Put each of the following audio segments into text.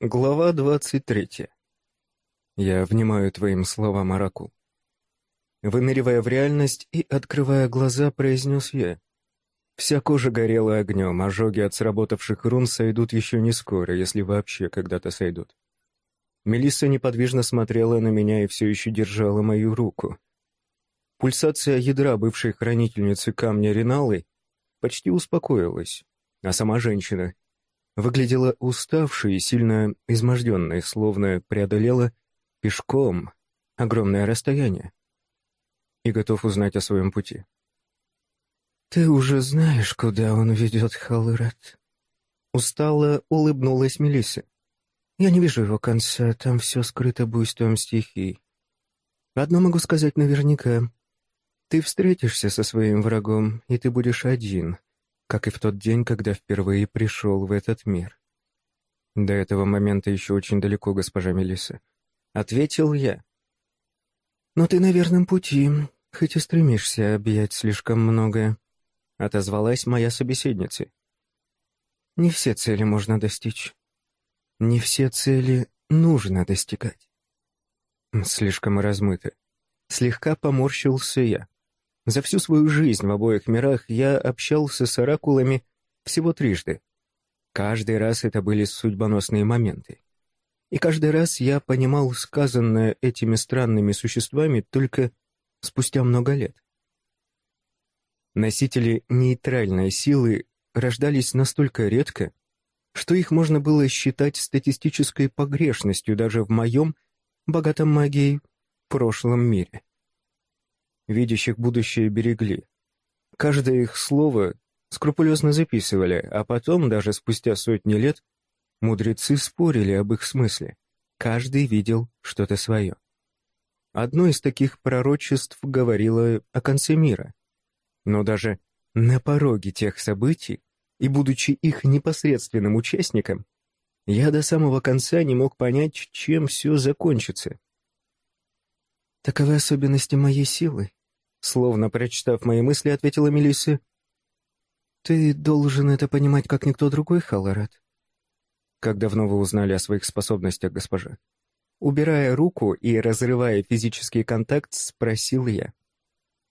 Глава двадцать третья. Я внимаю твоим словам, Араку. Выныривая в реальность и открывая глаза, произнес я. Вся кожа горела огнем, ожоги от сработавших рун сойдут еще не скоро, если вообще когда-то сойдут. Мелисса неподвижно смотрела на меня и все еще держала мою руку. Пульсация ядра бывшей хранительницы камня Риналы почти успокоилась, а сама женщина выглядела уставшей и сильно изможденной, словно преодолела пешком огромное расстояние и готов узнать о своем пути. «Ты уже знаешь, куда он ведет, Халырат?» Устало улыбнулась Мелисса. «Я не вижу его конца, там все скрыто буйством стихий. Одно могу сказать наверняка. Ты встретишься со своим врагом, и ты будешь один, как и в тот день, когда впервые пришел в этот мир. До этого момента еще очень далеко, госпожа Мелисса. Ответил я. Но ты на верном пути, хоть и стремишься объять слишком многое, отозвалась моя собеседница. Не все цели можно достичь. Не все цели нужно достигать. Слишком размыто. Слегка поморщился я. За всю свою жизнь в обоих мирах я общался с оракулами всего трижды. Каждый раз это были судьбоносные моменты. И каждый раз я понимал сказанное этими странными существами только спустя много лет. Носители нейтральной силы рождались настолько редко, что их можно было считать статистической погрешностью даже в моем, богатом магией, прошлом мире видящих будущее берегли. Каждое их слово скрупулезно записывали, а потом, даже спустя сотни лет, мудрецы спорили об их смысле. Каждый видел что-то свое. Одно из таких пророчеств говорило о конце мира. Но даже на пороге тех событий, и будучи их непосредственным участником, я до самого конца не мог понять, чем все закончится. Таковы особенности моей силы, Словно прочитав мои мысли, ответила Мелисса. «Ты должен это понимать, как никто другой, Халарат». «Как давно вы узнали о своих способностях, госпожа?» Убирая руку и разрывая физический контакт, спросил я.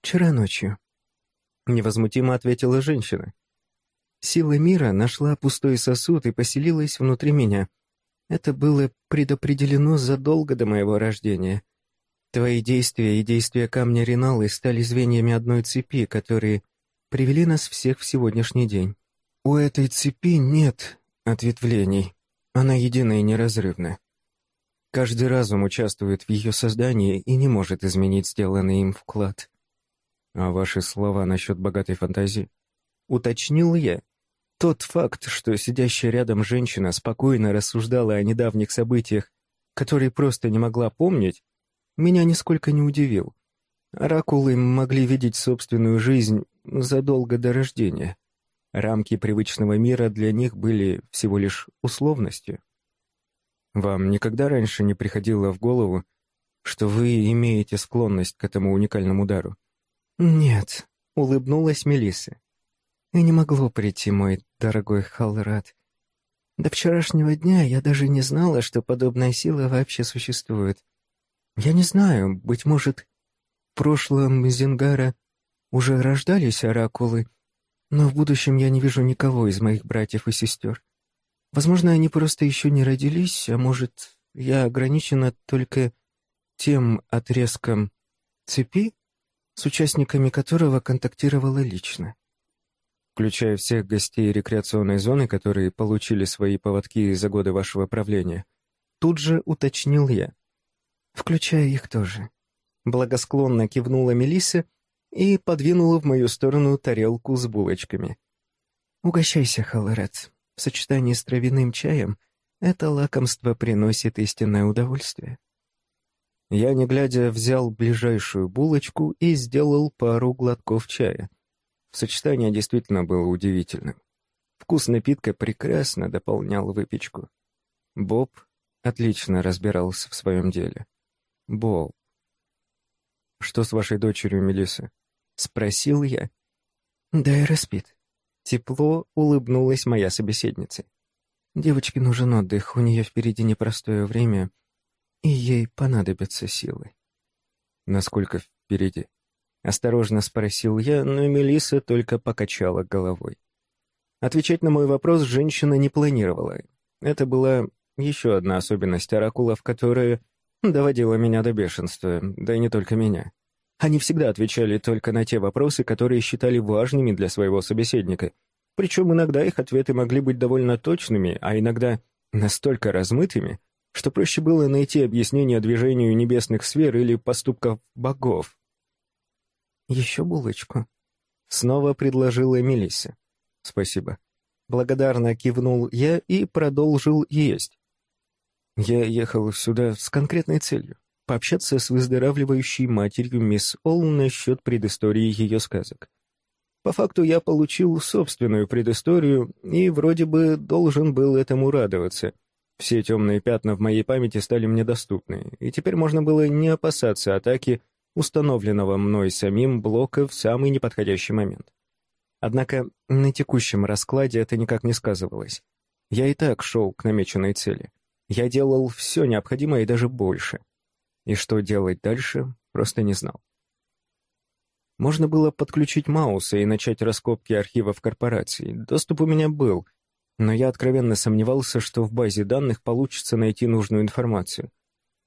«Вчера ночью», — невозмутимо ответила женщина. «Сила мира нашла пустой сосуд и поселилась внутри меня. Это было предопределено задолго до моего рождения. Твои действия и действия камня Риналы стали звеньями одной цепи, которые привели нас всех в сегодняшний день. У этой цепи нет ответвлений. Она единая и неразрывна. Каждый разум участвует в ее создании и не может изменить сделанный им вклад. А ваши слова насчет богатой фантазии? Уточнил я. Тот факт, что сидящая рядом женщина спокойно рассуждала о недавних событиях, которые просто не могла помнить, меня нисколько не удивил. Оракулы могли видеть собственную жизнь задолго до рождения. Рамки привычного мира для них были всего лишь условностью. Вам никогда раньше не приходило в голову, что вы имеете склонность к этому уникальному дару? Нет, улыбнулась Мелисса. И не могло прийти, мой дорогой Халрат. До вчерашнего дня я даже не знала, что подобная сила вообще существует. Я не знаю, быть может, в прошлом Зингара уже рождались оракулы, но в будущем я не вижу никого из моих братьев и сестер. Возможно, они просто еще не родились, а может, я ограничена только тем отрезком цепи, с участниками которого контактировала лично. Включая всех гостей рекреационной зоны, которые получили свои поводки за годы вашего правления, тут же уточнил я включая их тоже. Благосклонно кивнула Мелисса и подвинула в мою сторону тарелку с булочками. «Угощайся, Халарат. В сочетании с травяным чаем это лакомство приносит истинное удовольствие». Я, не глядя, взял ближайшую булочку и сделал пару глотков чая. Сочетание действительно было удивительным. Вкус напитка прекрасно дополнял выпечку. Боб отлично разбирался в своем деле. Бол. «Что с вашей дочерью, Мелисса?» — спросил я. «Дайра спит». Тепло улыбнулась моя собеседница. Девочке нужен отдых, у нее впереди непростое время, и ей понадобятся силы. Насколько впереди? Осторожно спросил я, но Мелисса только покачала головой. Отвечать на мой вопрос женщина не планировала. Это была еще одна особенность оракулов, которая доводила меня до бешенства, да и не только меня. Они всегда отвечали только на те вопросы, которые считали важными для своего собеседника. Причем иногда их ответы могли быть довольно точными, а иногда настолько размытыми, что проще было найти объяснение движению небесных сфер или поступков богов. «Еще булочку?» — снова предложила Мелисса. «Спасибо». Благодарно кивнул я и продолжил есть. Я ехал сюда с конкретной целью — пообщаться с выздоравливающей матерью мисс Олл насчет предыстории ее сказок. По факту я получил собственную предысторию и вроде бы должен был этому радоваться — все темные пятна в моей памяти стали мне доступны, и теперь можно было не опасаться атаки установленного мной самим блока в самый неподходящий момент. Однако на текущем раскладе это никак не сказывалось. Я и так шел к намеченной цели. Я делал все необходимое и даже больше. И что делать дальше, просто не знал. Можно было подключить Мауса и начать раскопки архивов корпорации. Доступ у меня был — но я откровенно сомневался, что в базе данных получится найти нужную информацию.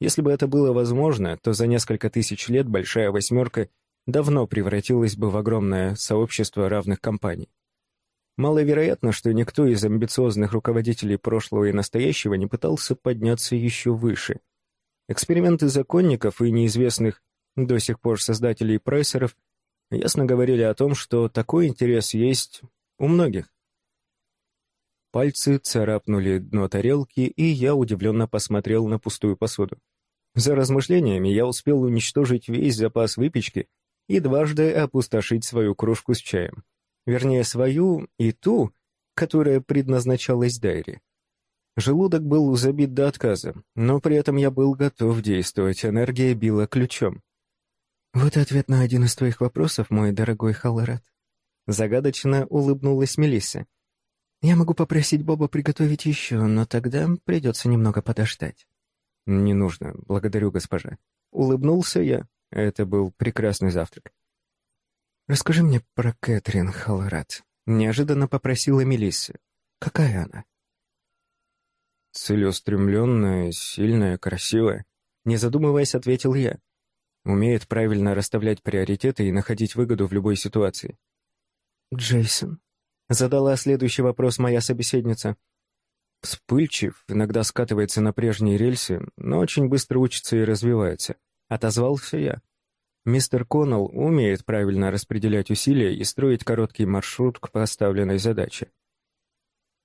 Если бы это было возможно, то за несколько тысяч лет «Большая восьмерка» давно превратилась бы в огромное сообщество равных компаний. Маловероятно, что никто из амбициозных руководителей прошлого и настоящего не пытался подняться еще выше. Эксперименты законников и неизвестных до сих пор создателей прессоров ясно говорили о том, что такой интерес есть у многих. Пальцы царапнули дно тарелки, и я удивленно посмотрел на пустую посуду. За размышлениями я успел уничтожить весь запас выпечки и дважды опустошить свою кружку с чаем. Вернее, свою и ту, которая предназначалась Дайре. Желудок был забит до отказа, но при этом я был готов действовать, энергия била ключом. «Вот ответ на один из твоих вопросов, мой дорогой Халлорат». Загадочно улыбнулась Мелисса. Я могу попросить Боба приготовить еще, но тогда придется немного подождать. Не нужно, благодарю, госпожа. Улыбнулся я. Это был прекрасный завтрак. Расскажи мне про Кэтрин Халрат. Неожиданно попросила Мелисса. Какая она? Целеустремленная, сильная, красивая. Не задумываясь, ответил я. Умеет правильно расставлять приоритеты и находить выгоду в любой ситуации. Джейсон, Задала следующий вопрос моя собеседница. Вспыльчив, иногда скатывается на прежние рельсы, но очень быстро учится и развивается. Отозвался я. Мистер Коннелл умеет правильно распределять усилия и строить короткий маршрут к поставленной задаче.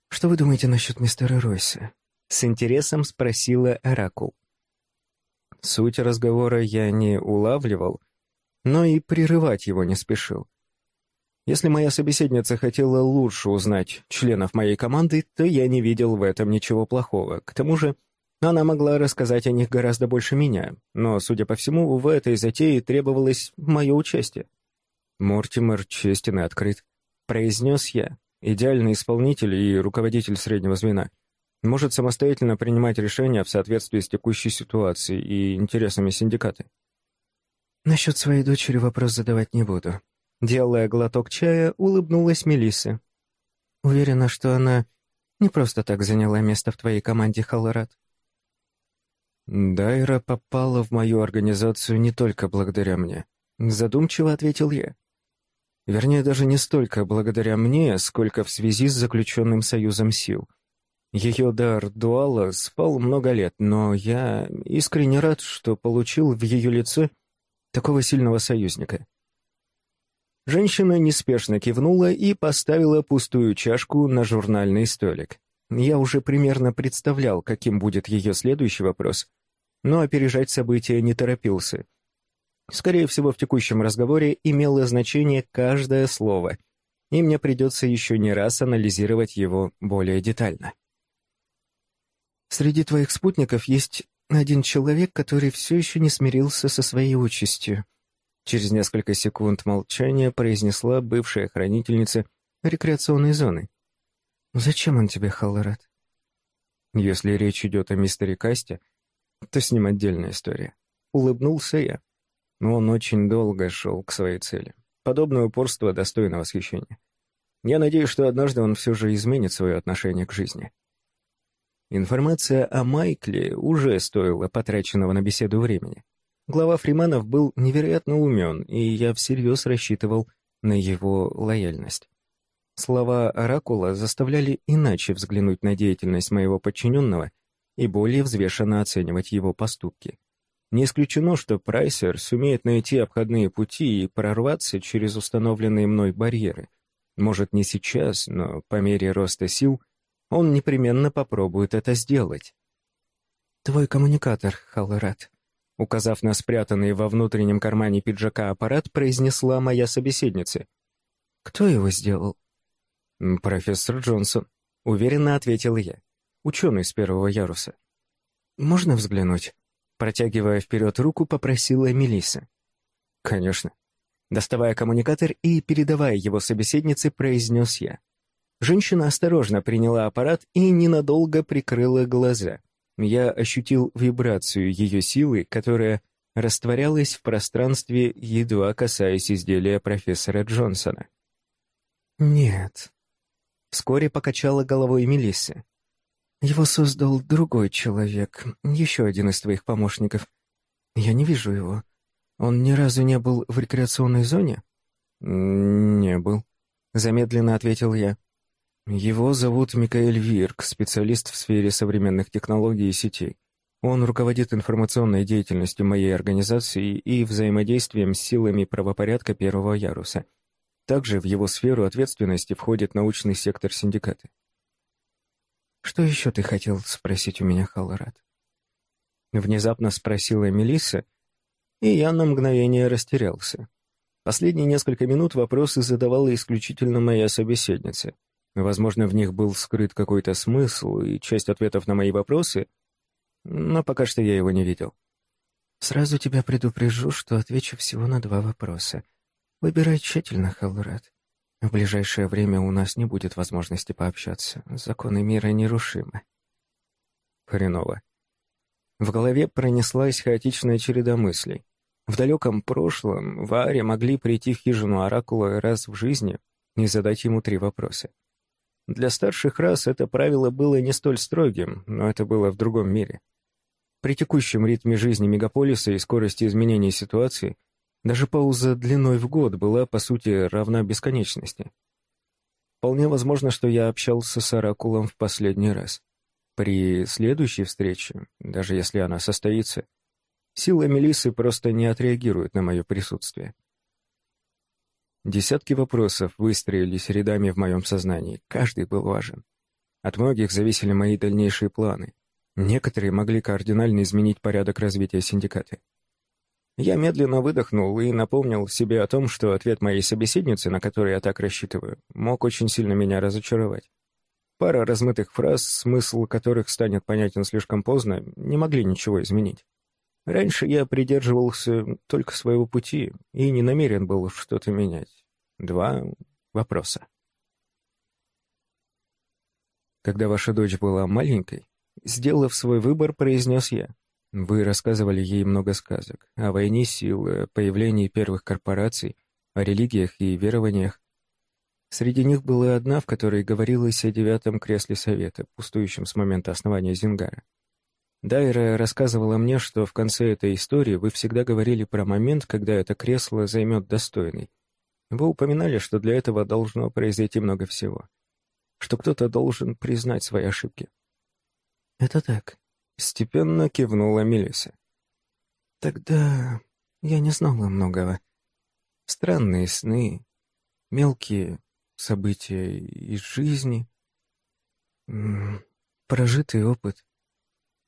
«Что вы думаете насчет мистера Ройса?» С интересом спросила Оракул. Суть разговора я не улавливал, но и прерывать его не спешил. Если моя собеседница хотела лучше узнать членов моей команды, то я не видел в этом ничего плохого. К тому же, она могла рассказать о них гораздо больше меня, но, судя по всему, в этой затее требовалось мое участие. «Мортимер честен и открыт», — произнес я, идеальный исполнитель и руководитель среднего звена. Может самостоятельно принимать решения в соответствии с текущей ситуацией и интересами синдиката. Насчет своей дочери вопрос задавать не буду. Делая глоток чая, улыбнулась Мелисса. «Уверена, что она не просто так заняла место в твоей команде, Халарат». «Дайра попала в мою организацию не только благодаря мне», — задумчиво ответил я. Вернее, даже не столько благодаря мне, сколько в связи с заключенным союзом сил. Ее дар дуала спал много лет, но я искренне рад, что получил в ее лице такого сильного союзника. Женщина неспешно кивнула и поставила пустую чашку на журнальный столик. Я уже примерно представлял, каким будет ее следующий вопрос, но опережать события не торопился. Скорее всего, в текущем разговоре имело значение каждое слово, и мне придется еще не раз анализировать его более детально. «Среди твоих спутников есть один человек, который все еще не смирился со своей участью», Через несколько секунд молчания произнесла бывшая хранительница рекреационной зоны. «Зачем он тебе, Халлорат?» Если речь идет о мистере Касте, то с ним отдельная история. Улыбнулся я. Но он очень долго шел к своей цели. Подобное упорство достойно восхищения. Я надеюсь, что однажды он все же изменит свое отношение к жизни. Информация о Майкле уже стоила потраченного на беседу времени. Глава Фриманов был невероятно умен, и я всерьез рассчитывал на его лояльность. Слова Оракула заставляли иначе взглянуть на деятельность моего подчиненного и более взвешенно оценивать его поступки. Не исключено, что Прайсер сумеет найти обходные пути и прорваться через установленные мной барьеры. Может, не сейчас, но по мере роста сил он непременно попробует это сделать. «Твой коммуникатор, Халлерат», указав на спрятанный во внутреннем кармане пиджака аппарат, произнесла моя собеседница. «Кто его сделал?» «Профессор Джонсон», — уверенно ответил я. «Ученый с первого яруса». «Можно взглянуть?» Протягивая вперед руку, попросила Мелисса. «Конечно». Доставая коммуникатор и передавая его собеседнице, произнес я. Женщина осторожно приняла аппарат и ненадолго прикрыла глаза. Я ощутил вибрацию ее силы, которая растворялась в пространстве, едва касаясь изделия профессора Джонсона. «Нет», — вскоре покачала головой Мелисса. Его создал другой человек, еще один из твоих помощников. Я не вижу его. Он ни разу не был в рекреационной зоне? Не был, замедленно ответил я. Его зовут Микаэль Вирк, специалист в сфере современных технологий и сетей. Он руководит информационной деятельностью моей организации и взаимодействием с силами правопорядка первого яруса. Также в его сферу ответственности входит научный сектор синдиката. «Что еще ты хотел спросить у меня, Халлорад?» Внезапно спросила Мелисса, и я на мгновение растерялся. Последние несколько минут вопросы задавала исключительно моя собеседница. Возможно, в них был скрыт какой-то смысл и часть ответов на мои вопросы, но пока что я его не видел. «Сразу тебя предупрежу, что отвечу всего на два вопроса. Выбирай тщательно, Халлорад. В ближайшее время у нас не будет возможности пообщаться. Законы мира нерушимы. Хреново. В голове пронеслась хаотичная череда мыслей. В далеком прошлом в Аре могли прийти в хижину Оракула раз в жизни и задать ему три вопроса. Для старших рас это правило было не столь строгим, но это было в другом мире. При текущем ритме жизни мегаполиса и скорости изменения ситуации даже пауза длиной в год была, по сути, равна бесконечности. Вполне возможно, что я общался с Оракулом в последний раз. При следующей встрече, даже если она состоится, сила Мелисы просто не отреагирует на мое присутствие. Десятки вопросов выстроились рядами в моем сознании, каждый был важен. От многих зависели мои дальнейшие планы. Некоторые могли кардинально изменить порядок развития синдиката. Я медленно выдохнул и напомнил себе о том, что ответ моей собеседницы, на который я так рассчитываю, мог очень сильно меня разочаровать. Пара размытых фраз, смысл которых станет понятен слишком поздно, не могли ничего изменить. Раньше я придерживался только своего пути и не намерен был что-то менять. Два вопроса. Когда ваша дочь была маленькой, сделав свой выбор, произнес я. Вы рассказывали ей много сказок о войне сил, появлении первых корпораций, о религиях и верованиях. Среди них была одна, в которой говорилось о девятом кресле Совета, пустующем с момента основания Зингара. Дайра рассказывала мне, что в конце этой истории вы всегда говорили про момент, когда это кресло займет достойный. Вы упоминали, что для этого должно произойти много всего, что кто-то должен признать свои ошибки. «Это так», Степенно кивнула Мелисса. Тогда я не знала многого. Странные сны, мелкие события из жизни, прожитый опыт.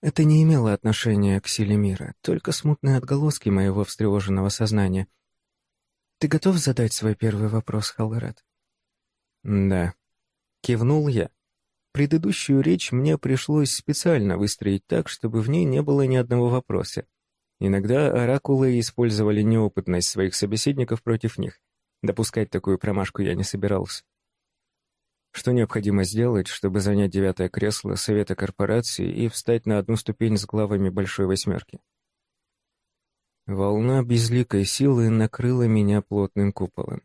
Это не имело отношения к силе мира, только смутные отголоски моего встревоженного сознания. Ты готов задать свой первый вопрос, Халгарат? Да. Кивнул я. Предыдущую речь мне пришлось специально выстроить так, чтобы в ней не было ни одного вопроса. Иногда оракулы использовали неопытность своих собеседников против них. Допускать такую промашку я не собирался. Что необходимо сделать, чтобы занять девятое кресло Совета корпорации и встать на одну ступень с главами Большой Восьмерки? Волна безликой силы накрыла меня плотным куполом.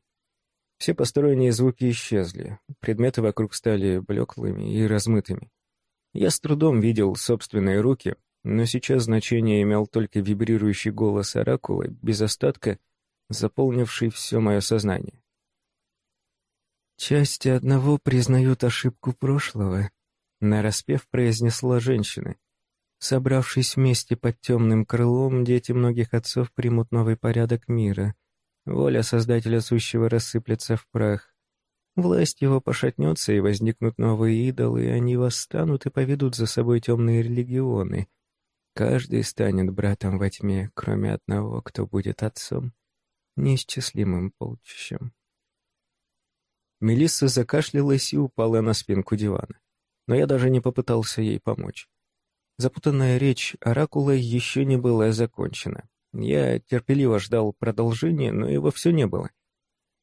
Все посторонние звуки исчезли, предметы вокруг стали блеклыми и размытыми. Я с трудом видел собственные руки, но сейчас значение имел только вибрирующий голос оракула, без остатка заполнивший все мое сознание. «Части одного признают ошибку прошлого», — нараспев произнесла женщина. «Собравшись вместе под темным крылом, дети многих отцов примут новый порядок мира. Воля Создателя Сущего рассыплется в прах. Власть его пошатнется, и возникнут новые идолы, и они восстанут и поведут за собой темные религионы. Каждый станет братом во тьме, кроме одного, кто будет отцом, неисчислимым полчищем. Мелисса закашлялась и упала на спинку дивана. Но я даже не попытался ей помочь. Запутанная речь оракула еще не была закончена. Я терпеливо ждал продолжения, но его все не было.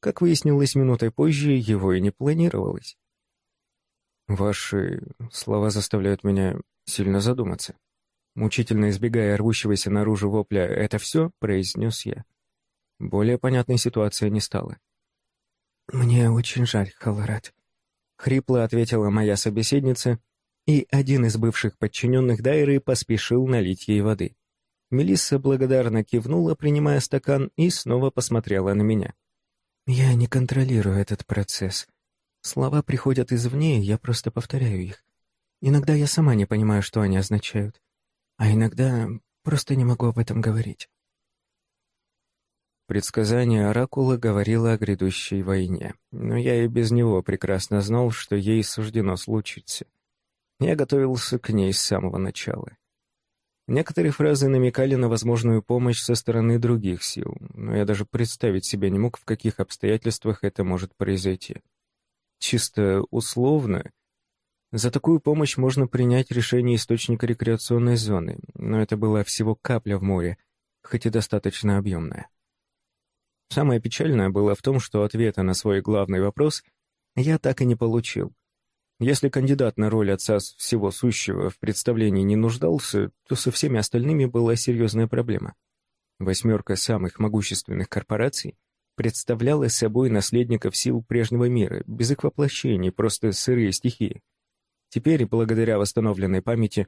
Как выяснилось минутой позже, его и не планировалось. Ваши слова заставляют меня сильно задуматься. Мучительно избегая рвущегося наружу вопля «это все», произнес я. Более понятной ситуация не стала. «Мне очень жаль, Халарат», — хрипло ответила моя собеседница, и один из бывших подчиненных Дайры поспешил налить ей воды. Мелисса благодарно кивнула, принимая стакан, и снова посмотрела на меня. «Я не контролирую этот процесс. Слова приходят извне, я просто повторяю их. Иногда я сама не понимаю, что они означают, а иногда просто не могу об этом говорить. Предсказание Оракула говорило о грядущей войне, но я и без него прекрасно знал, что ей суждено случиться. Я готовился к ней с самого начала. Некоторые фразы намекали на возможную помощь со стороны других сил, но я даже представить себе не мог, в каких обстоятельствах это может произойти. Чисто условно, за такую помощь можно принять решение источника рекреационной зоны, но это была всего капля в море, хоть и достаточно объемная. Самое печальное было в том, что ответа на свой главный вопрос я так и не получил. Если кандидат на роль отца всего сущего в представлении не нуждался, то со всеми остальными была серьезная проблема. Восьмерка самых могущественных корпораций представляла собой наследников сил прежнего мира, без их воплощений, просто сырые стихии. Теперь, благодаря восстановленной памяти,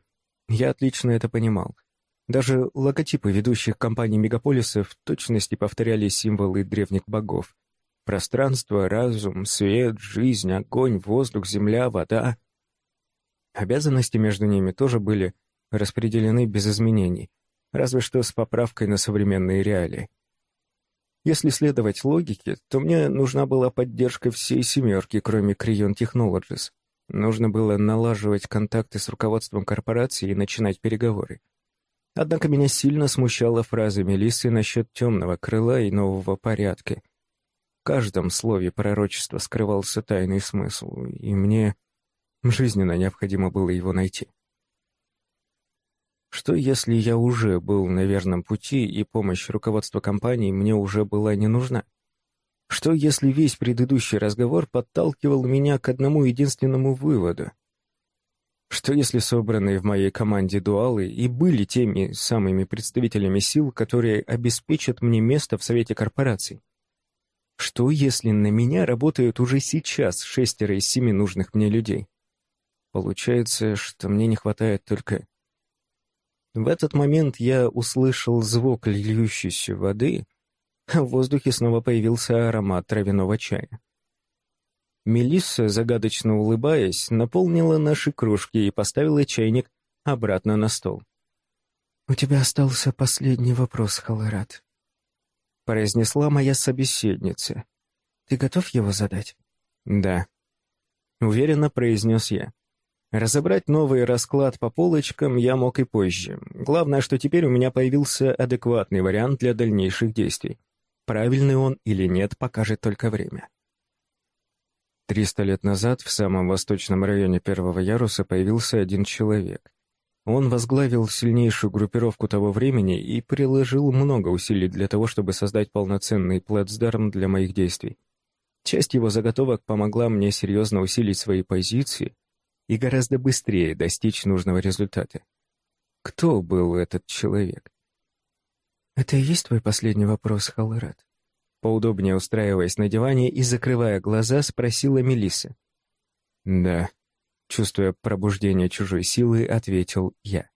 я отлично это понимал — даже логотипы ведущих компаний мегаполисов в точности повторяли символы древних богов. Пространство, разум, свет, жизнь, огонь, воздух, земля, вода. Обязанности между ними тоже были распределены без изменений, разве что с поправкой на современные реалии. Если следовать логике, то мне нужна была поддержка всей семерки, кроме Крион Technologies. Нужно было налаживать контакты с руководством корпорации и начинать переговоры. Однако меня сильно смущала фраза Мелиссы насчет темного крыла и нового порядка. Каждом слове пророчества скрывался тайный смысл, и мне жизненно необходимо было его найти. Что если я уже был на верном пути, и помощь руководства компании мне уже была не нужна? Что если весь предыдущий разговор подталкивал меня к одному единственному выводу? Что если собранные в моей команде дуалы и были теми самыми представителями сил, которые обеспечат мне место в совете корпораций? Что если на меня работают уже сейчас шестеро из семи нужных мне людей? Получается, что мне не хватает только... В этот момент я услышал звук льющейся воды, а в воздухе снова появился аромат травяного чая. Мелисса, загадочно улыбаясь, наполнила наши кружки и поставила чайник обратно на стол. «У тебя остался последний вопрос, Халарат», — произнесла моя собеседница. «Ты готов его задать?» «Да», — уверенно произнес я. Разобрать новый расклад по полочкам я мог и позже. Главное, что теперь у меня появился адекватный вариант для дальнейших действий. Правильный он или нет, покажет только время. Триста лет назад в самом восточном районе первого яруса появился один человек. Он возглавил сильнейшую группировку того времени и приложил много усилий для того, чтобы создать полноценный плацдарм для моих действий. Часть его заготовок помогла мне серьезно усилить свои позиции и гораздо быстрее достичь нужного результата. Кто был этот человек? «Это и есть твой последний вопрос, Халлерат?» Поудобнее устраиваясь на диване и закрывая глаза, спросила Мелисса. «Да», — чувствуя пробуждение чужой силы, ответил я.